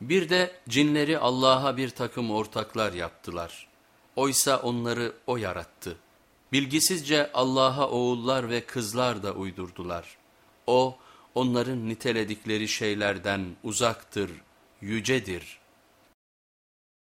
Bir de cinleri Allah'a bir takım ortaklar yaptılar. Oysa onları O yarattı. Bilgisizce Allah'a oğullar ve kızlar da uydurdular. O onların niteledikleri şeylerden uzaktır, yücedir.''